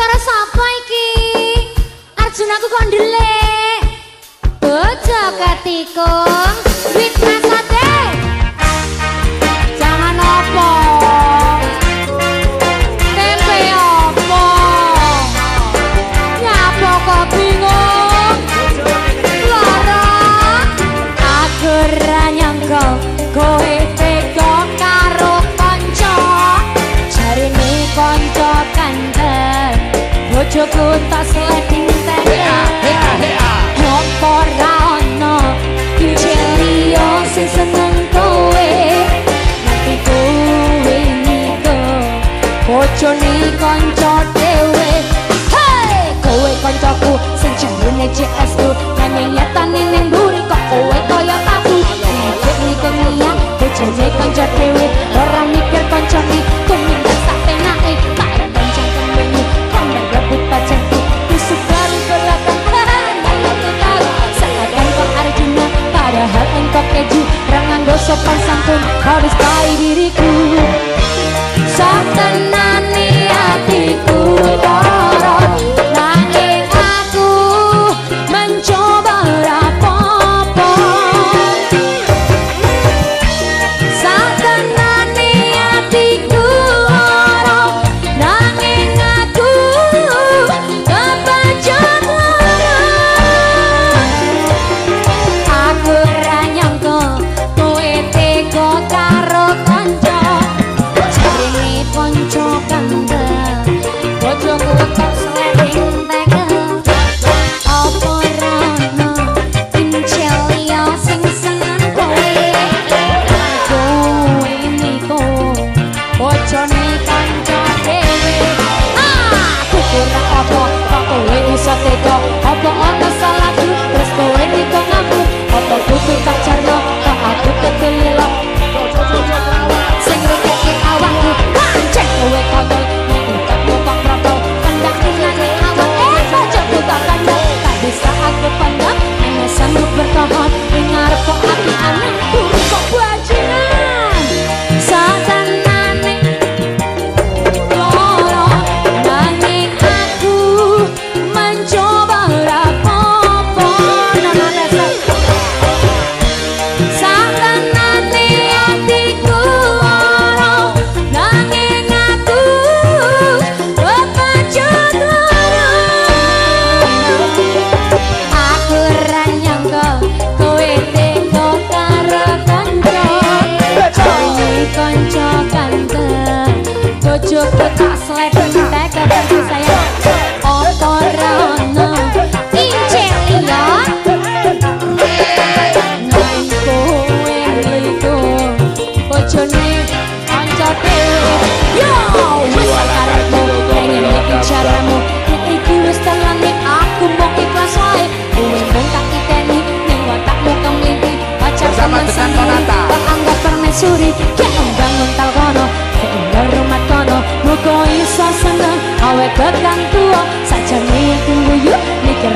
perkara sapa iki? Arjuna kok kondele Bojo ketikung. bojoku tak sleding seneng kowe? Nanti kowe niko bojo ni konco dewe hey! kowe koncoku senjimu neje esku nanyi nyata neneng bu Harus pun kau dustai diriku. Sak tenani hatiku tekan tuwa sajane tunggu yuk mikir